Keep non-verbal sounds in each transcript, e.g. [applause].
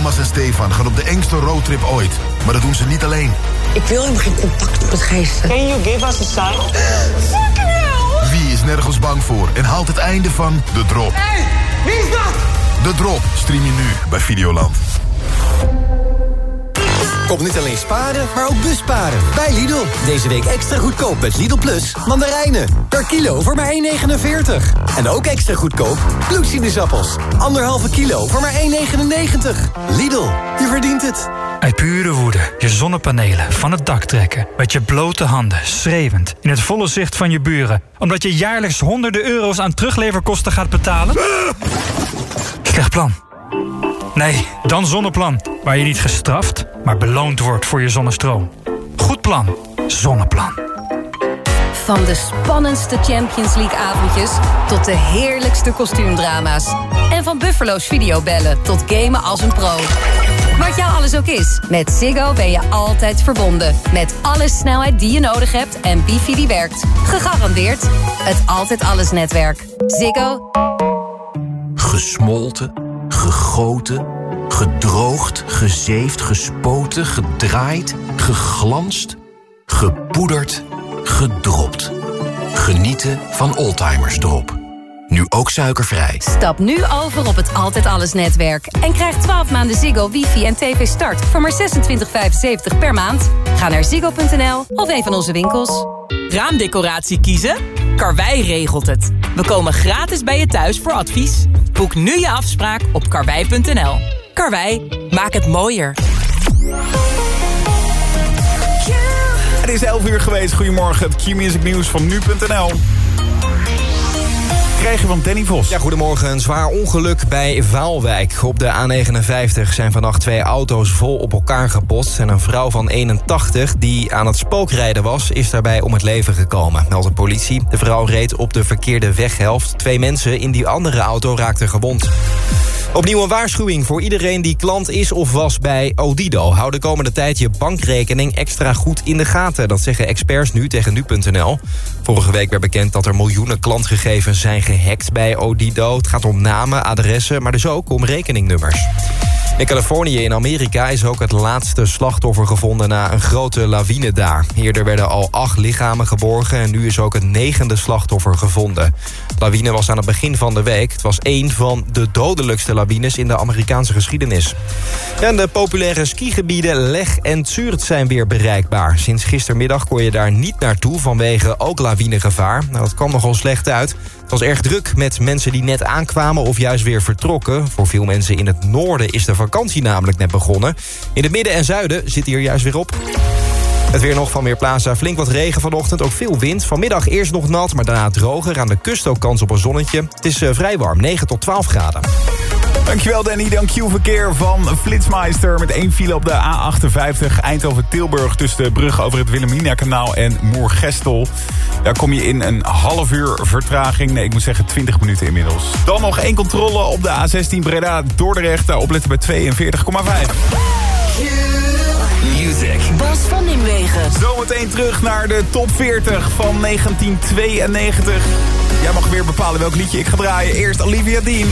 Thomas en Stefan gaan op de engste roadtrip ooit. Maar dat doen ze niet alleen. Ik wil helemaal geen contact met geesten. Can you give us a sign? Fucking hell! Wie is nergens bang voor en haalt het einde van De Drop? Hey, wie is dat? De Drop stream je nu bij Videoland. Kom niet alleen sparen, maar ook busparen. Bij Lidl. Deze week extra goedkoop met Lidl Plus mandarijnen. Per kilo voor maar 1,49. En ook extra goedkoop bloedsinusappels. Anderhalve kilo voor maar 1,99. Lidl, je verdient het. Uit pure woede je zonnepanelen van het dak trekken. Met je blote handen, schreeuwend, in het volle zicht van je buren. Omdat je jaarlijks honderden euro's aan terugleverkosten gaat betalen? Slecht plan. Nee, dan Zonneplan. Waar je niet gestraft, maar beloond wordt voor je zonnestroom. Goed plan. Zonneplan. Van de spannendste Champions League avondjes tot de heerlijkste kostuumdrama's. En van Buffalo's videobellen tot gamen als een pro. Wat jou alles ook is, met Ziggo ben je altijd verbonden. Met alle snelheid die je nodig hebt en wifi die werkt. Gegarandeerd het Altijd Alles netwerk. Ziggo. Gesmolten, gegoten, gedroogd, gezeefd, gespoten, gedraaid, geglanst, gepoederd, gedropt. Genieten van Oldtimers Drop. Nu ook suikervrij. Stap nu over op het Altijd Alles netwerk. En krijg 12 maanden Ziggo, wifi en tv start voor maar 26,75 per maand. Ga naar ziggo.nl of een van onze winkels. Raamdecoratie kiezen? Karwei regelt het. We komen gratis bij je thuis voor advies. Boek nu je afspraak op karwei.nl. Karwei, maak het mooier. Het is 11 uur geweest. Goedemorgen, het Q-music nieuws van nu.nl. Krijgen van Danny Vos. Ja, goedemorgen. Een zwaar ongeluk bij Vaalwijk. Op de A59 zijn vannacht twee auto's vol op elkaar gebotst... en een vrouw van 81 die aan het spookrijden was... is daarbij om het leven gekomen, meldt de politie. De vrouw reed op de verkeerde weghelft. Twee mensen in die andere auto raakten gewond. Opnieuw een waarschuwing voor iedereen die klant is of was bij Odido. Hou de komende tijd je bankrekening extra goed in de gaten. Dat zeggen experts nu tegen nu.nl. Vorige week werd bekend dat er miljoenen klantgegevens zijn gehackt bij Odido. Het gaat om namen, adressen, maar dus ook om rekeningnummers. In Californië in Amerika is ook het laatste slachtoffer gevonden na een grote lawine daar. Eerder werden al acht lichamen geborgen en nu is ook het negende slachtoffer gevonden. De lawine was aan het begin van de week. Het was één van de dodelijkste lawines in de Amerikaanse geschiedenis. En de populaire skigebieden Leg en Zurich zijn weer bereikbaar. Sinds gistermiddag kon je daar niet naartoe vanwege ook lawinegevaar. Nou, dat kwam nogal slecht uit. Het was erg druk met mensen die net aankwamen of juist weer vertrokken. Voor veel mensen in het noorden is de vakantie namelijk net begonnen. In het midden en zuiden zit hier juist weer op. Het weer nog van Weerplaza. Flink wat regen vanochtend, ook veel wind. Vanmiddag eerst nog nat, maar daarna droger. Aan de kust ook kans op een zonnetje. Het is uh, vrij warm, 9 tot 12 graden. Dankjewel Danny, dank je verkeer van Flitsmeister... met één file op de A58 Eindhoven-Tilburg... tussen de brug over het Wilhelmina-kanaal en Moergestel. Daar kom je in een half uur vertraging. Nee, ik moet zeggen 20 minuten inmiddels. Dan nog één controle op de A16 Breda-Dordrecht. Daar opletten bij 42,5. Music. Bas van Nimwegen. Zometeen terug naar de top 40 van 1992. Jij mag weer bepalen welk liedje ik ga draaien. Eerst Olivia Dean.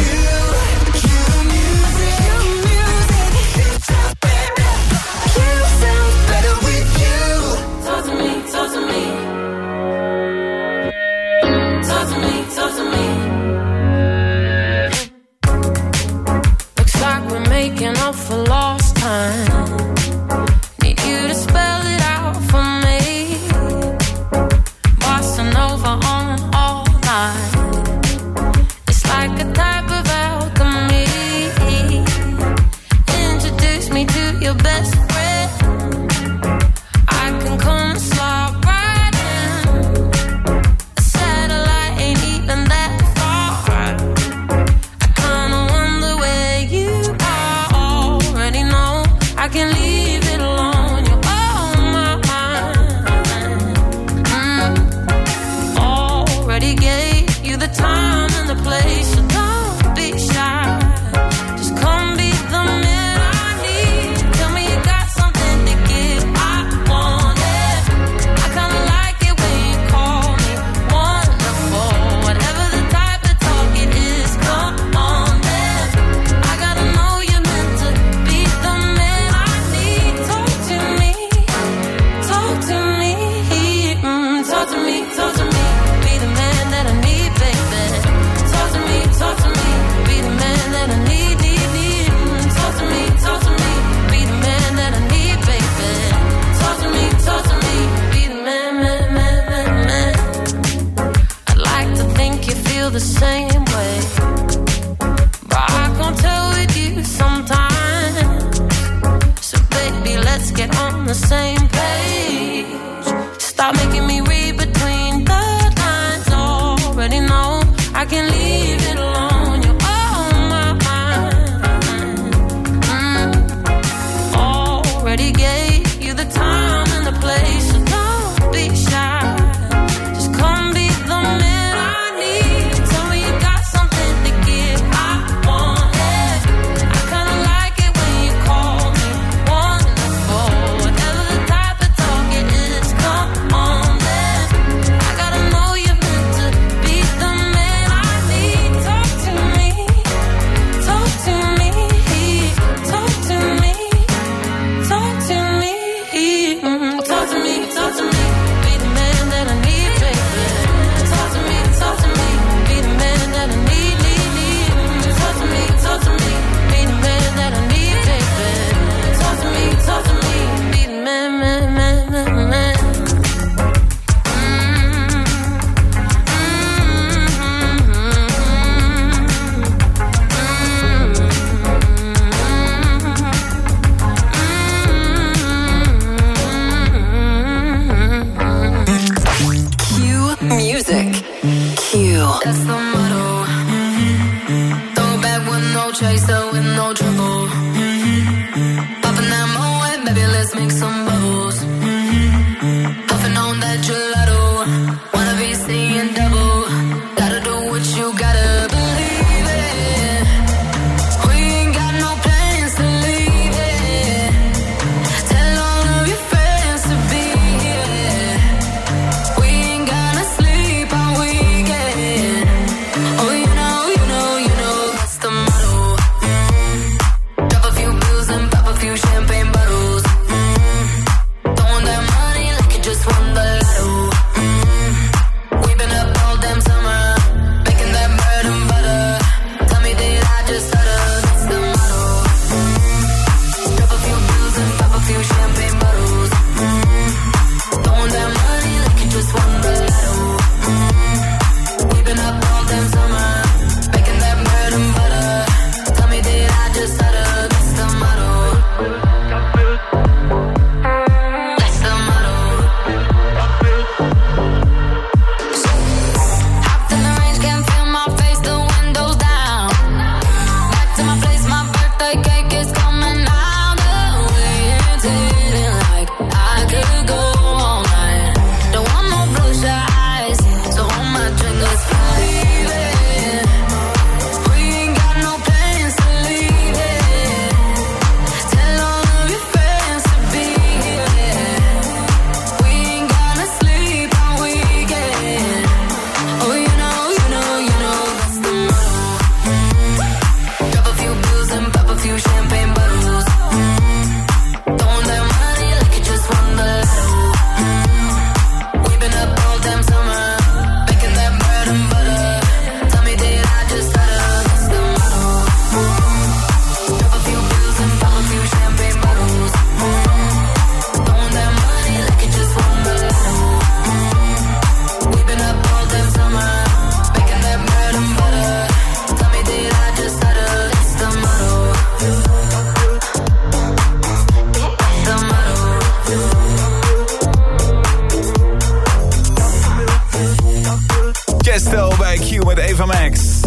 Chesto bij Q met Eva Max.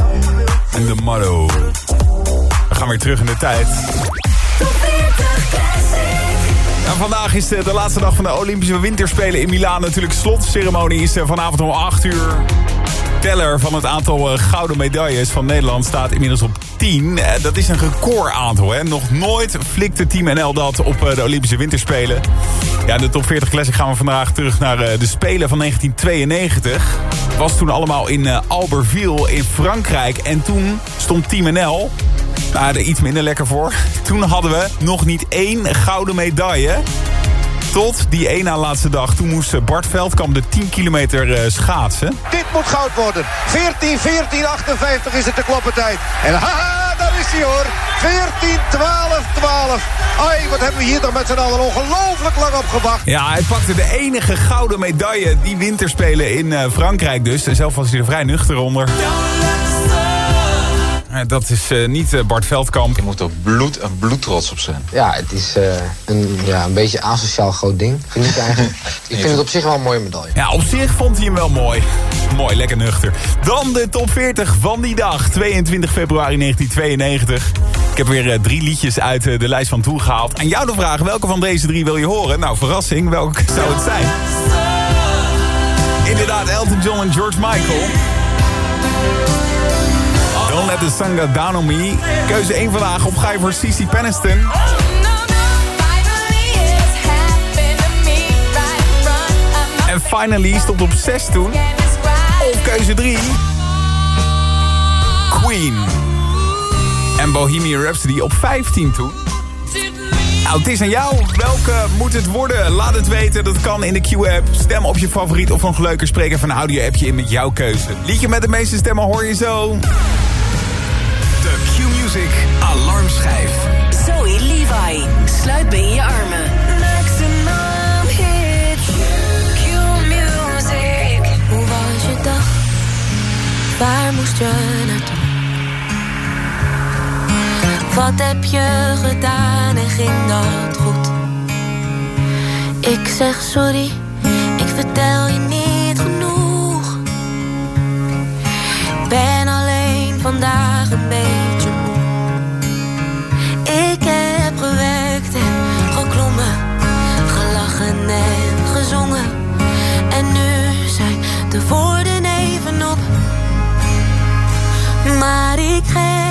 En de motto. We gaan weer terug in de tijd. Nou, vandaag is de, de laatste dag van de Olympische Winterspelen in Milaan. Natuurlijk slotceremonie is vanavond om 8 uur. Teller van het aantal eh, gouden medailles van Nederland staat inmiddels op 10. Eh, dat is een recordaantal. Hè? Nog nooit flikte Team NL dat op eh, de Olympische Winterspelen. Ja, in de top 40 Classic gaan we vandaag terug naar de Spelen van 1992. Was toen allemaal in Albertville in Frankrijk. En toen stond Team NL nou, er iets minder lekker voor. Toen hadden we nog niet één gouden medaille. Tot die één na laatste dag. Toen moest eh, Bart Veldkamp de 10 kilometer eh, schaatsen. Dit moet goud worden. 14, 14, 58 is het de kloppentijd. En haha, daar is hij hoor. 14, 12, 12. Ai, wat hebben we hier dan met z'n allen ongelooflijk lang op gewacht. Ja, hij pakte de enige gouden medaille die winterspelen in eh, Frankrijk dus. En zelf was hij er vrij nuchter onder. Eh, Dat is eh, niet eh, Bart Veldkamp. Je moet er bloed en bloedtrots op zijn. Ja, het is eh, een, ja, een beetje asociaal groot ding, vind ik eigenlijk. [laughs] ik vind het op zich wel een mooie medaille. Ja, op zich vond hij hem wel mooi. Mooi, lekker nuchter. Dan de top 40 van die dag, 22 februari 1992. Ik heb weer eh, drie liedjes uit de lijst van toen gehaald. En jou de vraag, welke van deze drie wil je horen? Nou, verrassing, welke [laughs] zou het zijn? Inderdaad, Elton John en George Michael. Don't let the sun go down on me. Keuze 1 vandaag, of ga je voor Cici Peniston? En Finally stond op 6 toen. Of keuze 3. Queen. En Bohemian Rhapsody op 15 toen. Nou, het is aan jou. Welke moet het worden? Laat het weten. Dat kan in de Q-app. Stem op je favoriet of nog leuker. Spreek even een audio-appje in met jouw keuze. Liedje met de meeste stemmen hoor je zo. De Q-Music alarmschijf. Zoe Levi, sluit me je armen. Maximum hits. Q-music. Hoe was je dag? Waar moest je naartoe? Wat heb je gedaan en ging dat goed? Ik zeg sorry, ik vertel je niet genoeg. Ben alleen vandaag maar ik geef.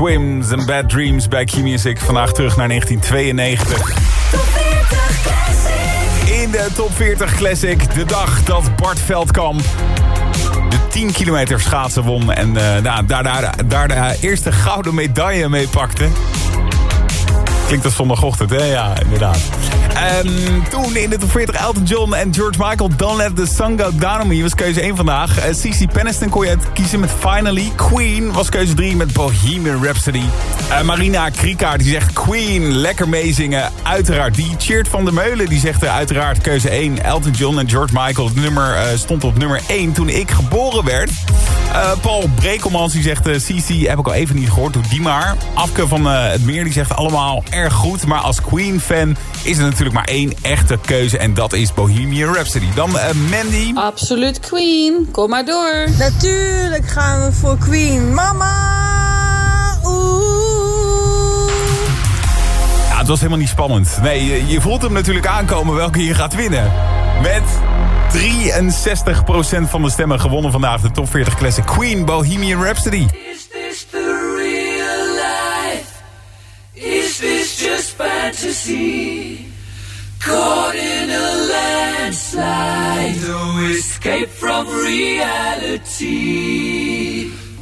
Swims and Bad Dreams bij Key Music. Vandaag terug naar 1992. In de Top 40 Classic, de dag dat Bart Veldkamp de 10 kilometer schaatsen won. En uh, nou, daar, daar, daar de eerste gouden medaille mee pakte. Klinkt als zondagochtend, hè? Ja, inderdaad. Toen in de top 40 Elton John en George Michael. Don't Let The Sun Go Down On Me was keuze 1 vandaag. Uh, CC Peniston kon je kiezen met Finally. Queen was keuze 3 met Bohemian Rhapsody. Uh, Marina Kriekaart die zegt Queen, lekker meezingen. Uiteraard. Die Cheert van der Meulen die zegt uiteraard keuze 1. Elton John en George Michael. Het nummer stond op nummer 1 toen ik geboren werd. Paul Brekelmans die zegt CC heb ik al even niet gehoord. Doe die maar. Afke van het Meer die zegt allemaal erg goed. Maar als Queen-fan is er natuurlijk maar één echte keuze. En dat is Bohemian Rhapsody. Dan Mandy. Absoluut Queen. Kom maar door. Natuurlijk gaan we voor Queen. Mama! Oeh. Ja, het was helemaal niet spannend. Nee, je, je voelt hem natuurlijk aankomen welke je gaat winnen. Met 63% van de stemmen gewonnen vandaag de top 40 classic Queen Bohemian Rhapsody. Is this the real life? Is this just fantasy? Caught in a landslide, no escape from reality.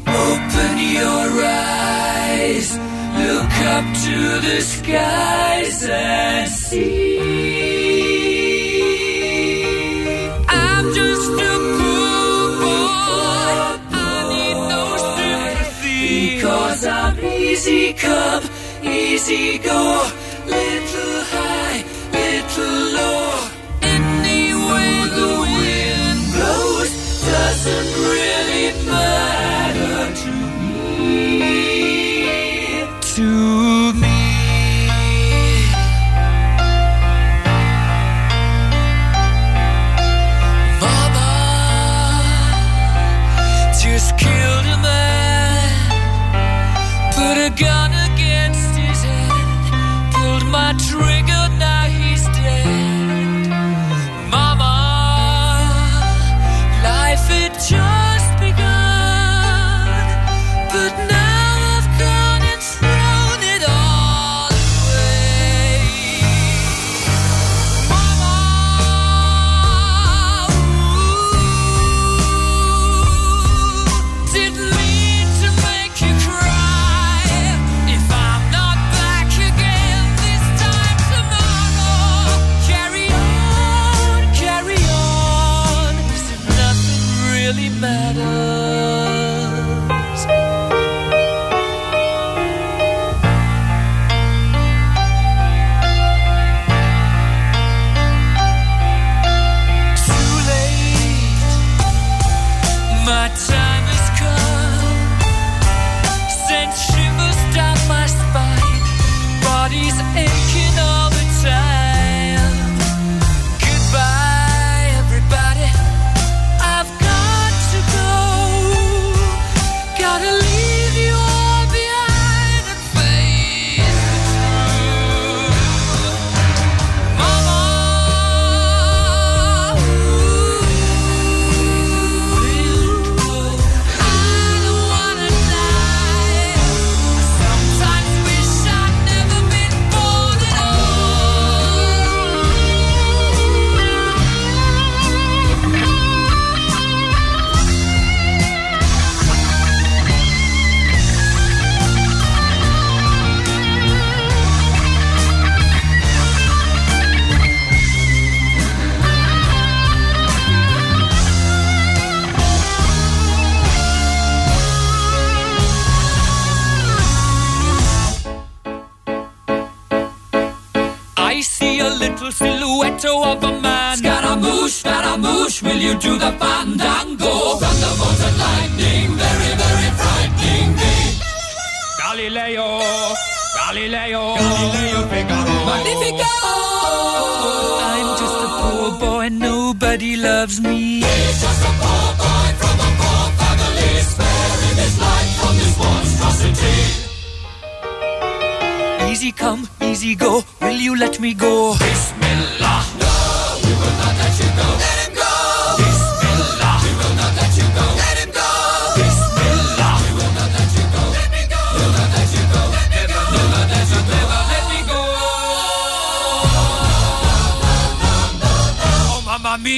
Open your eyes, look up to the skies and see. Easy come, easy go, little high little low. Any way the wind blows doesn't really you do the fandango? Thunderbolt and lightning, very, very frightening me. Galileo, Galileo, Galileo Figaro. Magnifico! I'm just a poor boy, and nobody loves me. He's just a poor boy from a poor family, sparing his life from this monstrosity. Easy come, easy go. Will you let me go? Bismillah.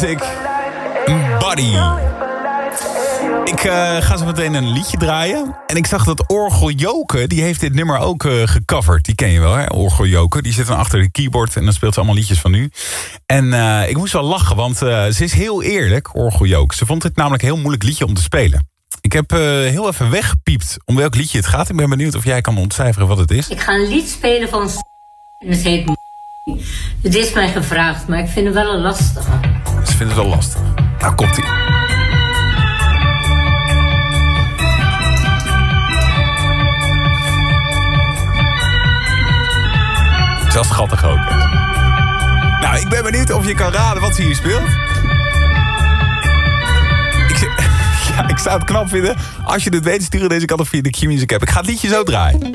Music. Buddy. Ik eh, ga zo meteen een liedje draaien. En ik zag dat Orgel Joke, die heeft dit nummer ook eh, gecoverd. Die ken je wel, hè? Orgel Joke. Die zit dan achter de keyboard en dan speelt ze allemaal liedjes van nu. En eh, ik moest wel lachen, want ze is heel eerlijk, Orgel Joke. Ze vond het namelijk een heel moeilijk liedje om te spelen. Ik heb heel even weggepiept om welk liedje het gaat. Ik ben benieuwd of jij kan ontcijferen wat het is. Ik ga een lied spelen van en het heet Het is mij gevraagd, maar ik vind het wel een lastige. Ze vindt het wel lastig. Nou, komt ie. Het is schattig ook. Nou, ik ben benieuwd of je kan raden wat ze hier speelt. Ik, [laughs] ja, ik zou het knap vinden. Als je dit weet, stuur deze kant op via de Q-Music. Ik ga het liedje zo draaien.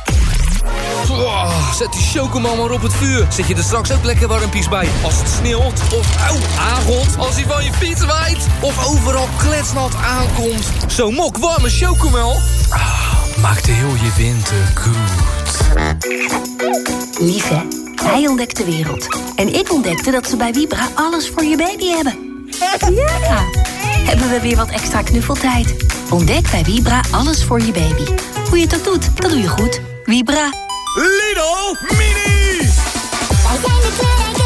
Zet die chocomel maar op het vuur. Zet je er straks ook lekker warmpies bij. Als het sneeuwt of auw, aangot. Als hij van je fiets waait. Of overal kletsnat aankomt. Zo'n mok warme chocomel. Ah, maakt heel je winter goed. Lief hè? Hij ontdekt de wereld. En ik ontdekte dat ze bij Vibra alles voor je baby hebben. Ja! Hebben we weer wat extra knuffeltijd. Ontdek bij Vibra alles voor je baby. Hoe je het ook doet, dat doe je goed. Vibra. Lidl Mini! Wij zijn de kleine minis.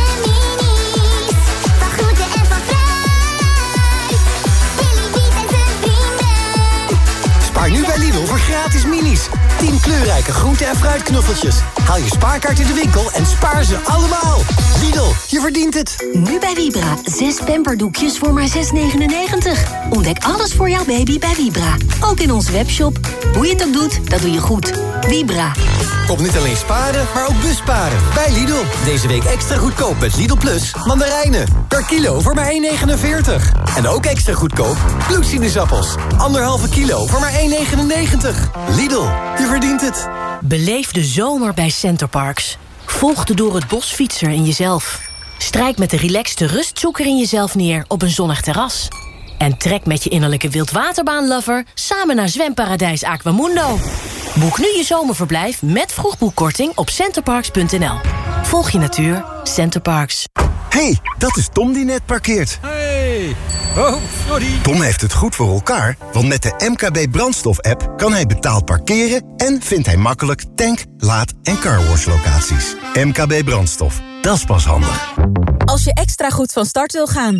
Spaar nu bij Lidl voor gratis minis. 10 kleuren kleurrijke groente- en fruitknuffeltjes. Haal je spaarkaart in de winkel en spaar ze allemaal. Lidl, je verdient het. Nu bij Vibra. Zes pamperdoekjes voor maar 6,99. Ontdek alles voor jouw baby bij Vibra. Ook in onze webshop. Hoe je het ook doet, dat doe je goed. Vibra. Kom niet alleen sparen, maar ook busparen. Bij Lidl. Deze week extra goedkoop met Lidl Plus. Mandarijnen. Per kilo voor maar 1,49. En ook extra goedkoop bloedsinusappels. Anderhalve kilo voor maar 1,99. Lidl, je verdient het. Beleef de zomer bij Centerparks. Volg de door het bos fietser in jezelf. Strijk met de relaxte rustzoeker in jezelf neer op een zonnig terras. En trek met je innerlijke wildwaterbaanlover samen naar zwemparadijs Aquamundo. Boek nu je zomerverblijf met vroegboekkorting op centerparks.nl. Volg je natuur, Centerparks. hey, dat is Tom die net parkeert. Hey. Oh, sorry. Tom heeft het goed voor elkaar, want met de MKB brandstof-app... kan hij betaald parkeren en vindt hij makkelijk tank, laad- en carwash-locaties. MKB Brandstof, dat is pas handig. Als je extra goed van start wil gaan,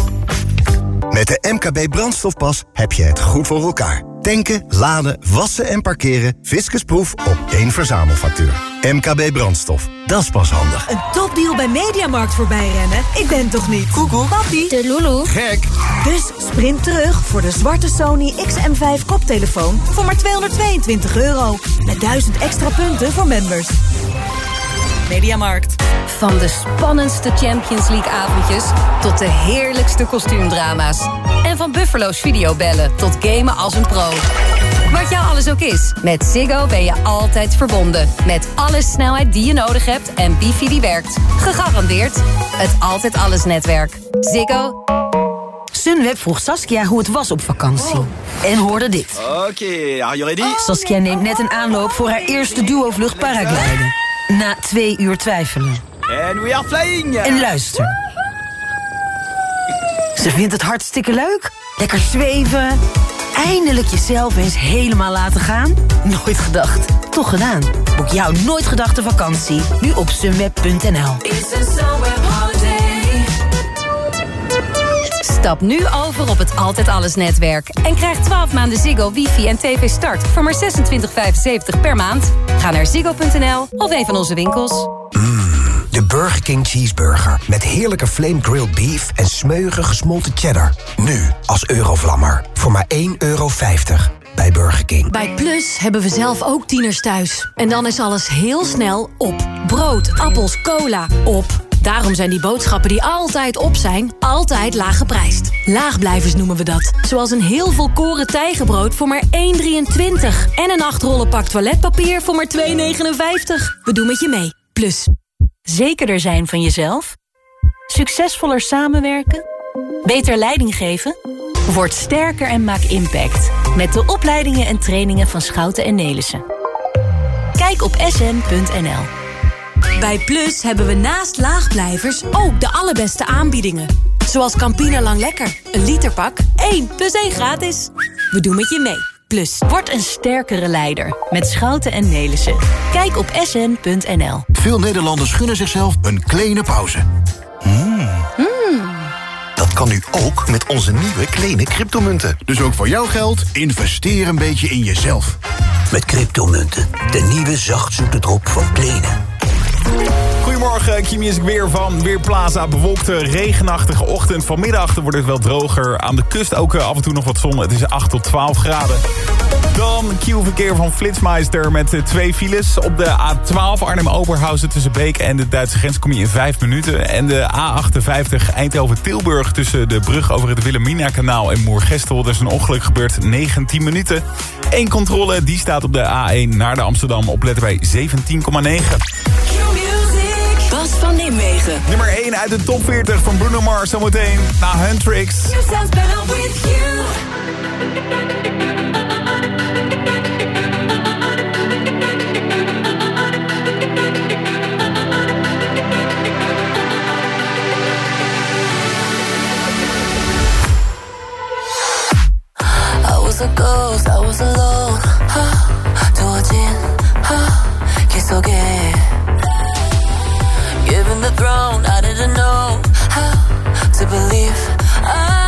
Met de MKB brandstofpas heb je het goed voor elkaar. Tanken, laden, wassen en parkeren. Fiscusproef op één verzamelfactuur. MKB brandstof, dat is pas handig. Een topdeal bij Mediamarkt voorbij rennen? Ik ben toch niet? Koekoek. Papi. De Lulu. Gek. Dus sprint terug voor de zwarte Sony XM5 koptelefoon voor maar 222 euro. Met 1000 extra punten voor members. Mediamarkt. Van de spannendste Champions League avondjes tot de heerlijkste kostuumdrama's. En van Buffalo's videobellen tot gamen als een pro. Wat jou alles ook is, met Ziggo ben je altijd verbonden. Met alle snelheid die je nodig hebt en wifi die werkt. Gegarandeerd het Altijd Alles netwerk. Ziggo. Sunweb vroeg Saskia hoe het was op vakantie. En hoorde dit. Oké, are you ready? Saskia neemt net een aanloop voor haar eerste duo-vlucht paragliden. Na twee uur twijfelen. And we are flying! En luister. Ze vindt het hartstikke leuk. Lekker zweven. Eindelijk jezelf eens helemaal laten gaan. Nooit gedacht. Toch gedaan. Boek jouw nooit gedachte vakantie. Nu op sunweb.nl. Stap nu over op het Altijd Alles netwerk. En krijg 12 maanden Ziggo, wifi en tv start voor maar 26,75 per maand. Ga naar ziggo.nl of een van onze winkels. De Burger King Cheeseburger. Met heerlijke flame grilled beef en smeuige gesmolten cheddar. Nu als Eurovlammer. Voor maar 1,50 euro bij Burger King. Bij Plus hebben we zelf ook tieners thuis. En dan is alles heel snel op. Brood, appels, cola, op. Daarom zijn die boodschappen die altijd op zijn, altijd laag geprijsd. Laagblijvers noemen we dat. Zoals een heel volkoren tijgenbrood voor maar 1,23. En een 8 rollen pak toiletpapier voor maar 2,59. We doen met je mee. Plus. Zekerder zijn van jezelf? Succesvoller samenwerken? Beter leiding geven? Word sterker en maak impact. Met de opleidingen en trainingen van Schouten en Nelissen. Kijk op sn.nl. Bij Plus hebben we naast laagblijvers ook de allerbeste aanbiedingen. Zoals Campina Lang Lekker. Een literpak, 1 plus 1 gratis. We doen met je mee. Plus. Word een sterkere leider met Schouten en Nelissen. Kijk op sn.nl. Veel Nederlanders gunnen zichzelf een kleine pauze. Hmm. Dat kan nu ook met onze nieuwe kleine cryptomunten. Dus ook voor jouw geld, investeer een beetje in jezelf. Met cryptomunten. De nieuwe zachtzoete drop van Kleene. Goedemorgen, Kiem is weer van Weerplaza. Bewolkte, regenachtige ochtend. Vanmiddag wordt het wel droger. Aan de kust ook eh, af en toe nog wat zon. Het is 8 tot 12 graden. Dan Q-verkeer van Flitsmeister met eh, twee files. Op de A12 Arnhem-Oberhausen tussen Beek en de Duitse grens kom je in 5 minuten. En de A58 Eindhoven-Tilburg tussen de brug over het Wilhelmina-kanaal en Moergestel. Er is een ongeluk gebeurd, 19 minuten. Eén controle, die staat op de A1 naar de Amsterdam op letter bij 17,9. Bas van Nimwegen. Nummer 1 uit de top 40 van Bruno Mars zometeen na Huntrix. a ghost, I was alone. 두 어진 기속에. given the throne. I didn't know how to believe. I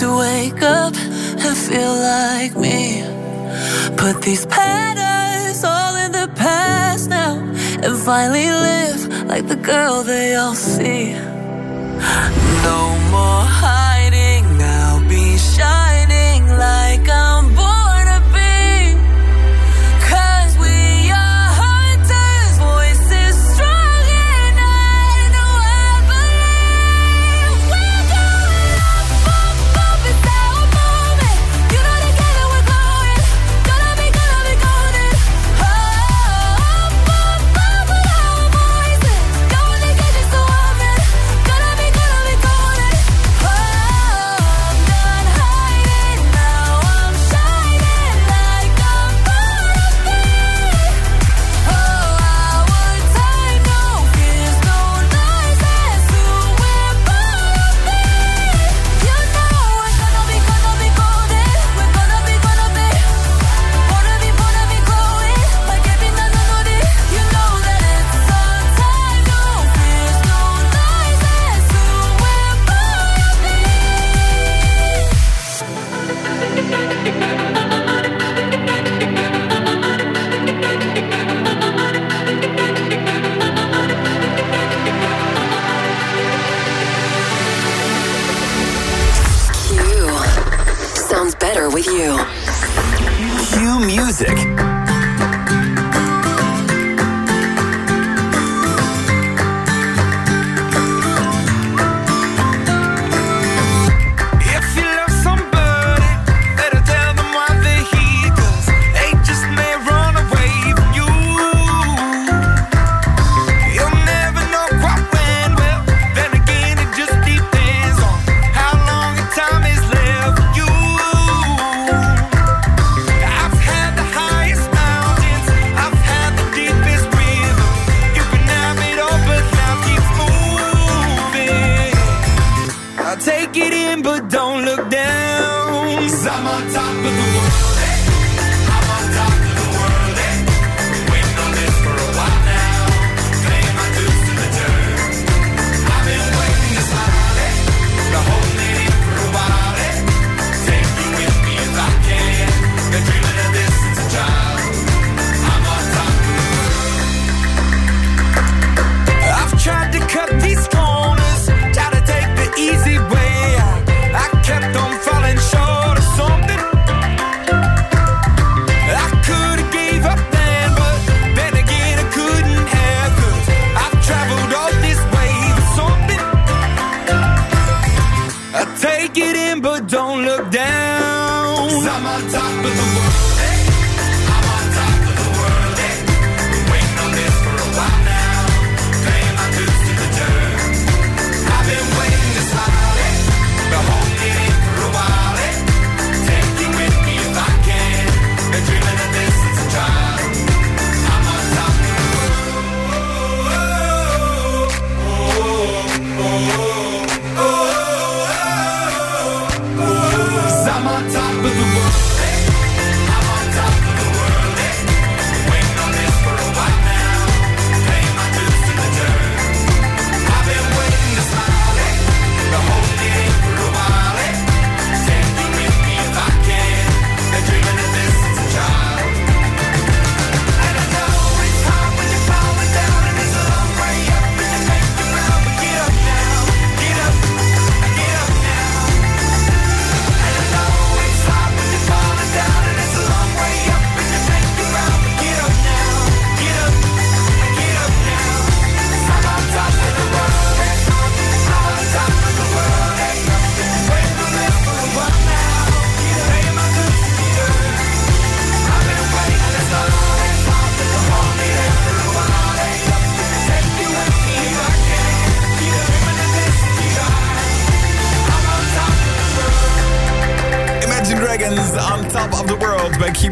to wake up and feel like me. Put these patterns all in the past now and finally live like the girl they all see. No more hiding, now be shining like I'm.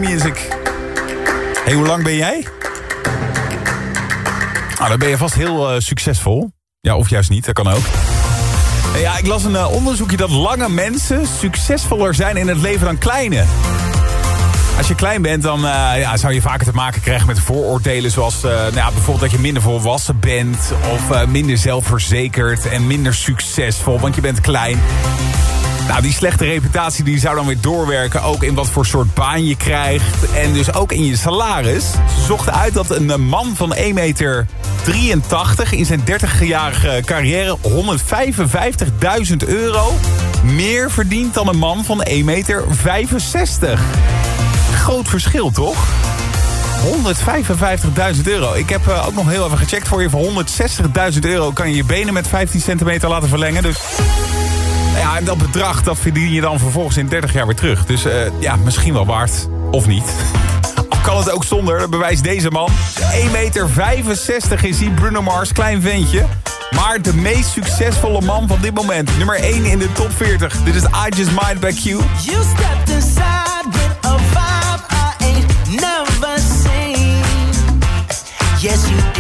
Music. Hey, hoe lang ben jij? Ah, nou, dan ben je vast heel eh, succesvol. Ja, of juist niet, dat kan ook. Ja, ik las een eh, onderzoekje dat lange mensen succesvoller zijn in het leven dan kleine. Als je klein bent, dan eh, ja, zou je vaker te maken krijgen met vooroordelen... zoals nou ja, bijvoorbeeld dat je minder volwassen bent... of minder zelfverzekerd en minder succesvol, want je bent klein. Nou, die slechte reputatie die zou dan weer doorwerken. Ook in wat voor soort baan je krijgt. En dus ook in je salaris. Ze zochten uit dat een man van 1,83 meter in zijn 30-jarige carrière 155.000 euro meer verdient dan een man van 1,65 meter Groot verschil, toch? 155.000 euro. Ik heb eh, ook nog heel even gecheckt voor je. Voor 160.000 euro kan je je benen met 15 centimeter laten verlengen. Dus ja, en dat bedrag dat verdien je dan vervolgens in 30 jaar weer terug. Dus uh, ja, misschien wel waard. Of niet. Of kan het ook zonder, dat bewijst deze man. 1,65 meter is hij, Bruno Mars, klein ventje. Maar de meest succesvolle man van dit moment. Nummer 1 in de top 40. Dit is I Just Mind Back You. You stepped inside with a vibe I ain't never seen. Yes, you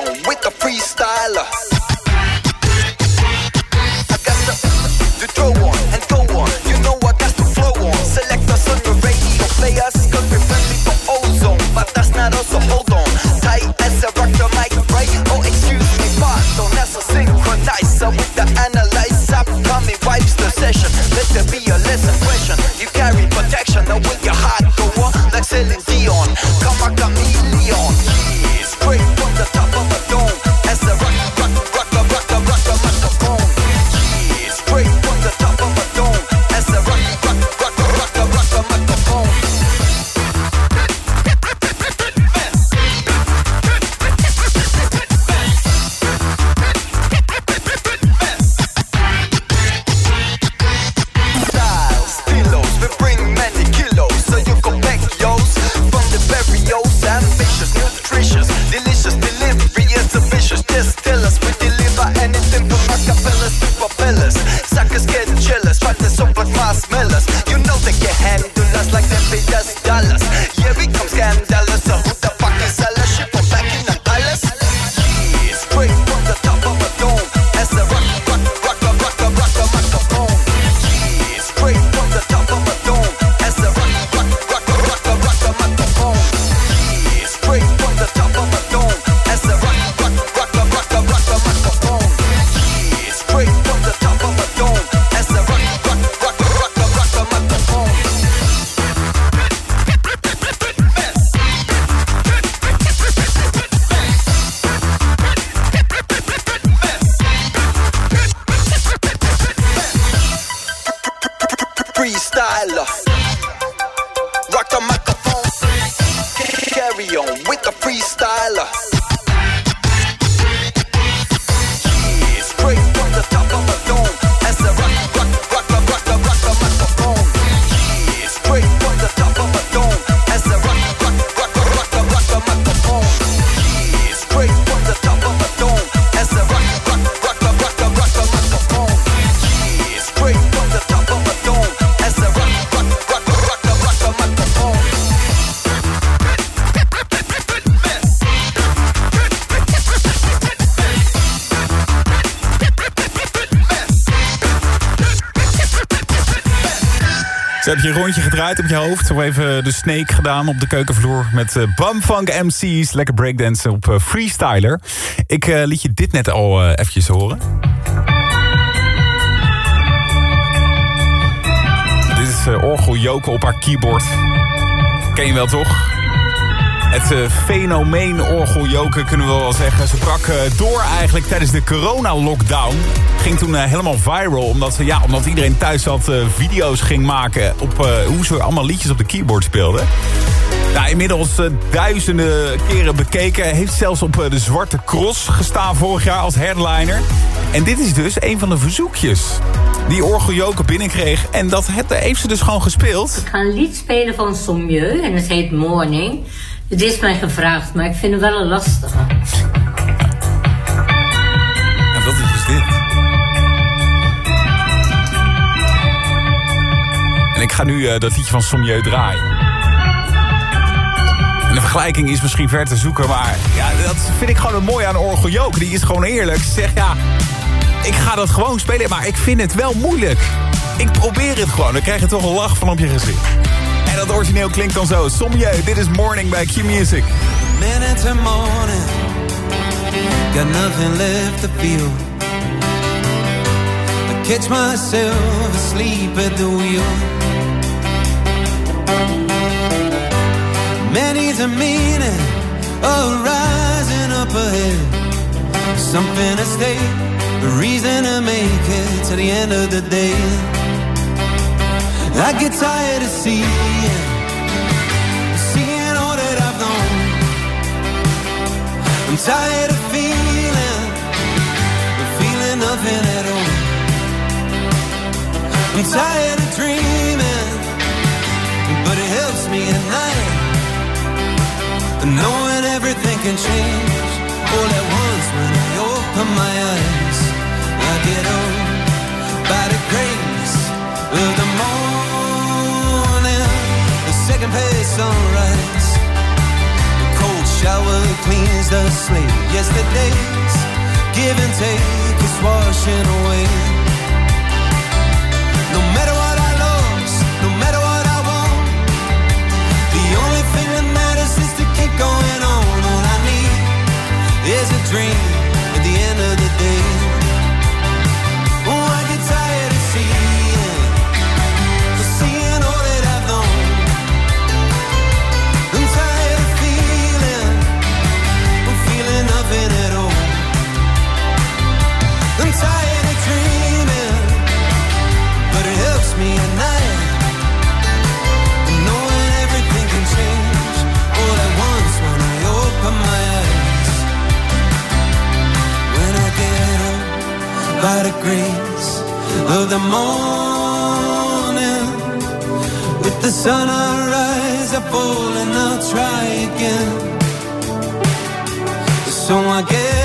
on with the freestyler. dialer. Rock the microphone. Carry on with the freestyler. Zo heb je rondje gedraaid op je hoofd. Zo even de snake gedaan op de keukenvloer met uh, Bumfunk MC's. Lekker breakdansen op uh, Freestyler. Ik uh, liet je dit net al uh, eventjes horen. Dit is uh, Orgel Joke op haar keyboard. Ken je wel toch? Het uh, fenomeen orgeljoken kunnen we wel zeggen. Ze brak uh, door eigenlijk tijdens de corona-lockdown. Ging toen uh, helemaal viral. Omdat, ze, ja, omdat iedereen thuis zat video's ging maken... op hoe ze allemaal liedjes op de keyboard speelden. Nou, inmiddels duizenden keren bekeken. Heeft zelfs op de Zwarte Cross gestaan vorig jaar als headliner. En dit is dus een van de verzoekjes die orgeljoken binnenkreeg. En dat heeft ze dus gewoon gespeeld. Ik ga een lied spelen van Sommieu en het heet Morning... Het is mij gevraagd, maar ik vind het wel een lastige. En wat is dus dit? En ik ga nu uh, dat liedje van Sommieu draaien. En de vergelijking is misschien ver te zoeken, maar ja, dat vind ik gewoon een mooi aan Orgeljook. Die is gewoon eerlijk. Ze zegt, ja, ik ga dat gewoon spelen, maar ik vind het wel moeilijk. Ik probeer het gewoon, dan krijg je toch een lach van op je gezicht. En dat origineel klinkt dan zo. Sommieu, dit is Morning bij Q Music. Minute morning, got nothing left to feel. I catch myself asleep at the wheel. Many's a meaning of rising up ahead. Something to stay, a reason to make it to the end of the day. I get tired of seeing, seeing all that I've known. I'm tired of feeling, feeling nothing at all. I'm tired of dreaming, but it helps me at night. Knowing everything can change all at once when I open my eyes. I get on by the grace of the morning, the second place sunrise. The cold shower cleans the slate. Yesterday's give and take is washing away. No matter what I lost, no matter what I want, the only thing that matters is to keep going on. All I need is a dream morning, with the sun I rise, I fall and I'll try again. So I get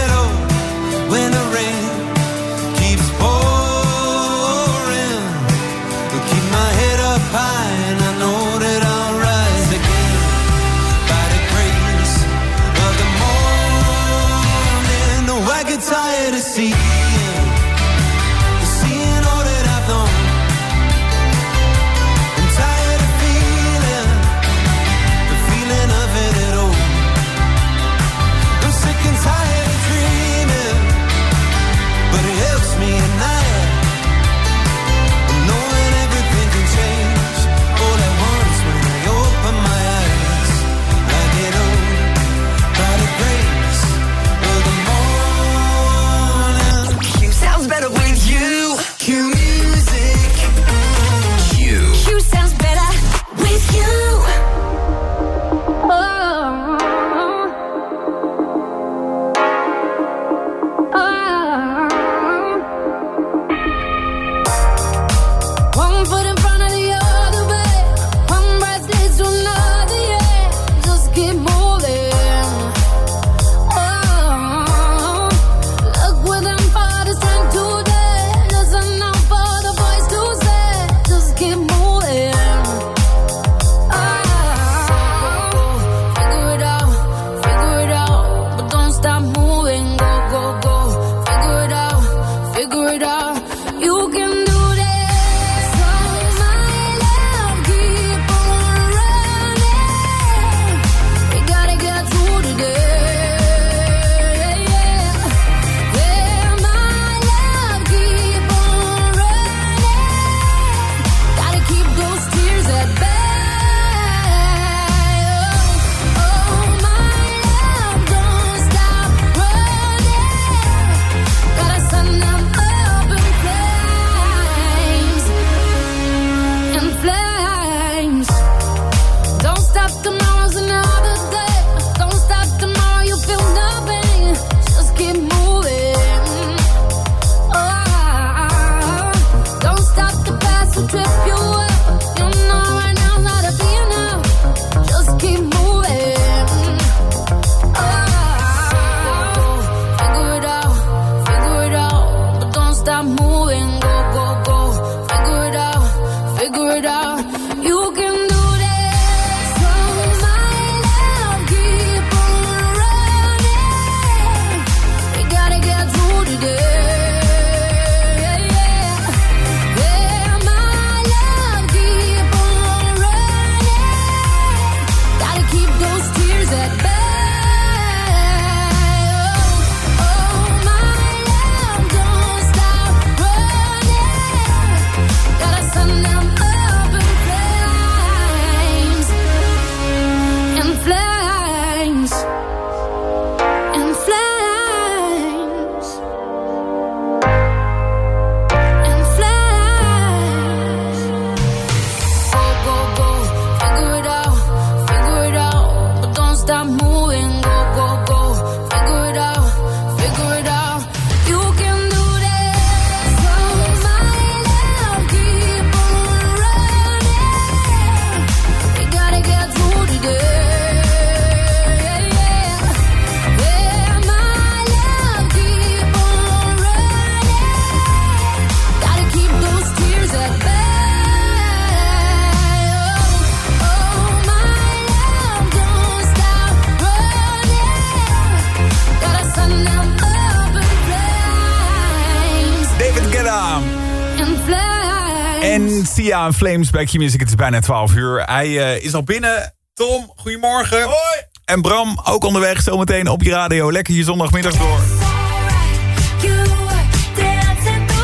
En Flames bij Q-Music. Het is bijna 12 uur. Hij eh, is al binnen. Tom, goedemorgen. Hoi. En Bram, ook onderweg zometeen op je radio. Lekker je zondagmiddag door.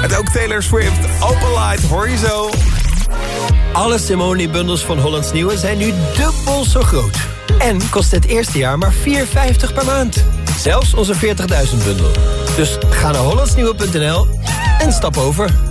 En ook Taylor Swift. Open Light, hoor je zo. Alle Simone-bundels van Hollands Nieuwe zijn nu dubbel zo groot. En kost het eerste jaar maar 4,50 per maand. Zelfs onze 40.000-bundel. Dus ga naar hollandsnieuwe.nl en stap over.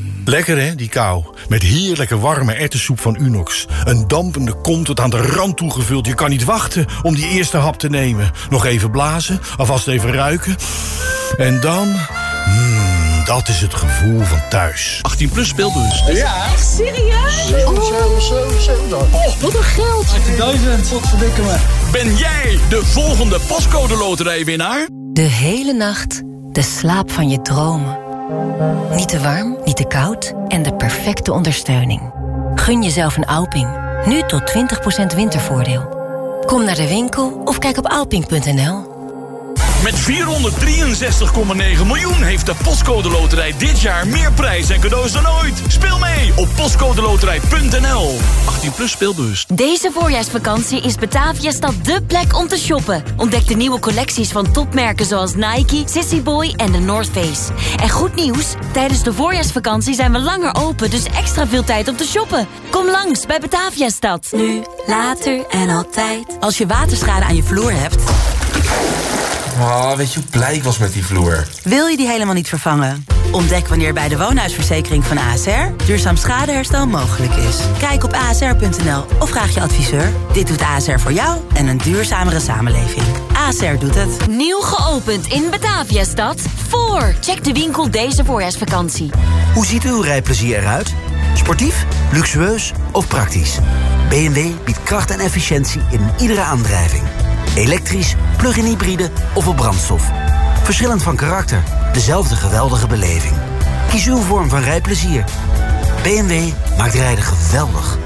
Lekker hè, die kou. Met heerlijke warme erwtensoep van Unox. Een dampende kom tot aan de rand toegevuld. Je kan niet wachten om die eerste hap te nemen. Nog even blazen, alvast even ruiken. En dan... Mmm, dat is het gevoel van thuis. 18 plus speelbus. Ja. Echt serieus? Oh, wat een geld. 18.000, wat verdikken me. Ben jij de volgende pascode loterijwinnaar? De hele nacht de slaap van je dromen. Niet te warm, niet te koud en de perfecte ondersteuning. Gun jezelf een Alping. Nu tot 20% wintervoordeel. Kom naar de winkel of kijk op alping.nl. Met 463,9 miljoen heeft de Postcode Loterij dit jaar meer prijs en cadeaus dan ooit. Speel mee op postcodeloterij.nl. 18 plus speelbus. Deze voorjaarsvakantie is Bataviastad dé plek om te shoppen. Ontdek de nieuwe collecties van topmerken zoals Nike, Sissy Boy en de North Face. En goed nieuws, tijdens de voorjaarsvakantie zijn we langer open, dus extra veel tijd om te shoppen. Kom langs bij Bataviastad. Nu, later en altijd. Als je waterschade aan je vloer hebt... Oh, weet je hoe blij ik was met die vloer? Wil je die helemaal niet vervangen? Ontdek wanneer bij de woonhuisverzekering van ASR duurzaam schadeherstel mogelijk is. Kijk op asr.nl of vraag je adviseur. Dit doet ASR voor jou en een duurzamere samenleving. ASR doet het. Nieuw geopend in Bataviastad. Voor. Check de winkel deze voorjaarsvakantie. Hoe ziet uw rijplezier eruit? Sportief, luxueus of praktisch? BMW biedt kracht en efficiëntie in iedere aandrijving. Elektrisch, plug-in hybride of op brandstof. Verschillend van karakter, dezelfde geweldige beleving. Kies uw vorm van rijplezier. BMW maakt rijden geweldig.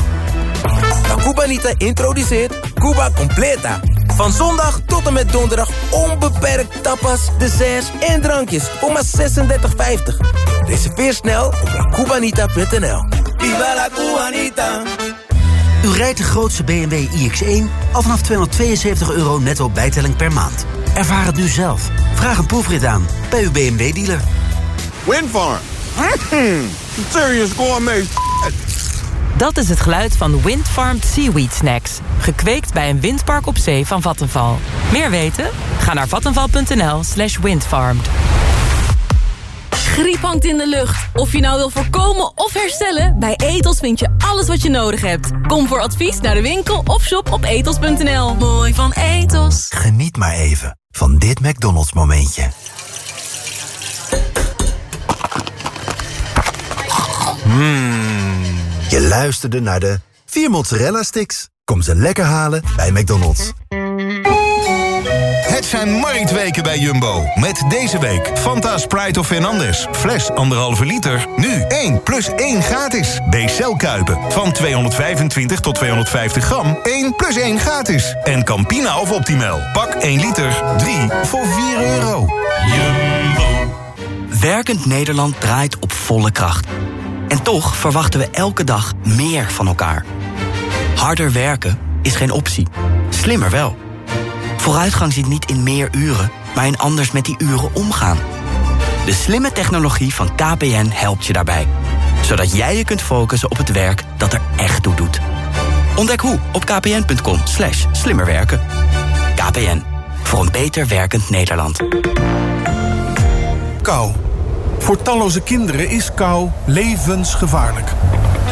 La Cubanita introduceert Cuba Completa. Van zondag tot en met donderdag onbeperkt tapas, desserts en drankjes voor maar 36,50. Reserveer snel op lacubanita.nl. Viva la Cubanita! U rijdt de grootste BMW iX1 al vanaf 272 euro netto bijtelling per maand. Ervaar het nu zelf. Vraag een proefrit aan bij uw BMW-dealer. Windfarm. Mm, serious gourmet. Dat is het geluid van Windfarmed Seaweed Snacks. Gekweekt bij een windpark op zee van Vattenval. Meer weten? Ga naar vattenval.nl slash windfarmed. Griep hangt in de lucht. Of je nou wil voorkomen of herstellen, bij Etos vind je alles wat je nodig hebt. Kom voor advies naar de winkel of shop op etos.nl. Mooi van Etos. Geniet maar even van dit McDonald's momentje. Mmm. Je luisterde naar de 4 mozzarella sticks. Kom ze lekker halen bij McDonald's. Het zijn marktweken bij Jumbo. Met deze week Fanta Sprite of Fernandez. Fles 1,5 liter. Nu 1 plus 1 gratis. BCL Kuipen. Van 225 tot 250 gram. 1 plus 1 gratis. En Campina of Optimal. Pak 1 liter. 3 voor 4 euro. Jumbo. Werkend Nederland draait op volle kracht. En toch verwachten we elke dag meer van elkaar. Harder werken is geen optie. Slimmer wel. Vooruitgang zit niet in meer uren, maar in anders met die uren omgaan. De slimme technologie van KPN helpt je daarbij. Zodat jij je kunt focussen op het werk dat er echt toe doet. Ontdek hoe op kpn.com slash slimmerwerken. KPN, voor een beter werkend Nederland. Kou. Voor talloze kinderen is kou levensgevaarlijk.